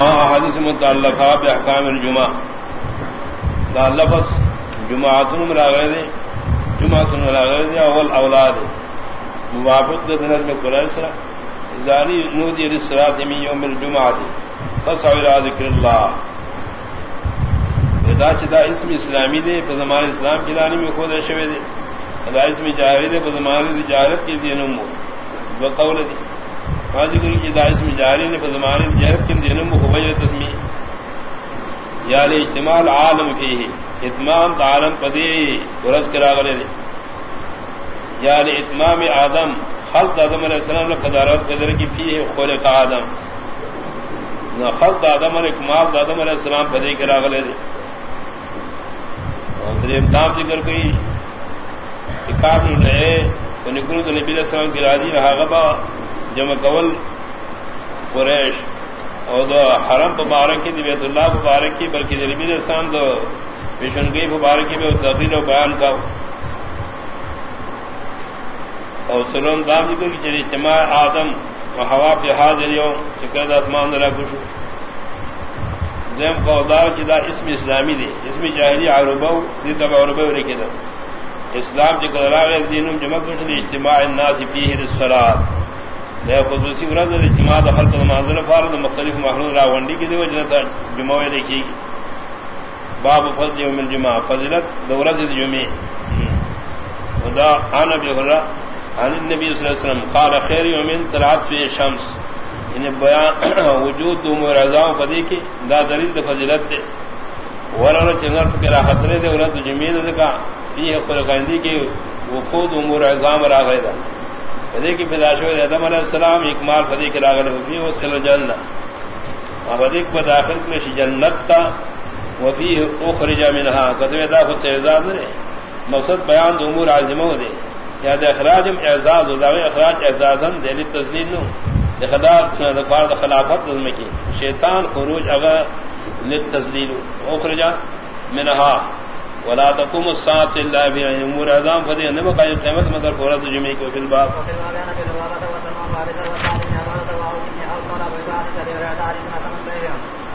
ہاں، حدیث متعلقہ بحکام الجمعہ۔ دا لفظ جمعاتن مراغے دے، جمعاتن مراغے دے، اول اولاد موافق دے دنر میں قرآن سرا۔ زاری نودی رسرات من یوم الجمعہ دے۔ پس اولا ذکر اللہ۔ دا چدا اسم اسلامی دے پا زمان اسلام کی لانی میں خود شوے دے۔ دا اسم جاہری دے پا زمان دی جاہرت کی دین امو بقول دی واضح کری کہ دا اسم جاری نے بزمان جہر کن دینم خوبی تسمی یا یعنی لے اجتماع عالم فیہ اتمام عالم پدی ورز کرا غلے دے یا یعنی لے اتمام آدم، خلق آدم علیہ السلام نے قدارت قدر کی فیہ خلق آدم۔ نہ خلق آدم علیہ اکمال آدم علیہ السلام پدی کرا غلے دے اور امتام ذکر گئی اکاب رہے نکلو تو نبی علیہ السلام کی راضی رہا غبا جمع کول قریش. اور دو حرم مبارک کی بیت اللہ مبارک کی بلکہ نبی علیہ السلام دو پیشنگی مبارک کی تحقیل و بیان کا. اور سلون دام ذکر کی چلی اجتماع آدم و ہوا پہ حاضر یوں چکر آسمان ذرا خوش زیم قودار چدا اسم اسلامی دے اسم جاہری عربہ دی تب عربہ لکھے دا. اسلام جکر راغ دین جمع کر اجتماع الناس فیہ الصلاۃ لے خصوصی ورد اجتماع خلق مناظر فارد مختلف محلول راونڈی کی دی وجہ تا جمعہ لکھی باب فضل یوم الجمعہ فضلت دورت الجمعہ خدا عن ابی ہرہ عن النبی صلی اللہ علیہ وسلم، قال خیر یوم طلعت فی الشمس. ان بیان وجود امور اعظم پدی کی دا دلیل فضیلت دے ورن چنگر فکر خطرے دے ورد جمعہ دے کا فی خلقندی کی وقود امور اعظم را گئے دا فدی کی پیداشو آدم علیہ السلام، اکمال فدی کی راغل فی وصل جنہ فدی کو داخل کنے جنت تا وفی اخرج منها. قدوی دا خود سے اعزاز دے مقصد بیان دو امور عظمہ دے. یا دے اخراج اعزاز دو داوی اخراج اعزازن دے لی تزلیل نو. دے خدار دا خلافت نظم کی شیطان خروج اگر لی تزلیل اخرج منها. ولا تقوم الساعه الا بامور اعظم فدي نبا قائم قیامت مگر فورت جمعہ کو فی الباب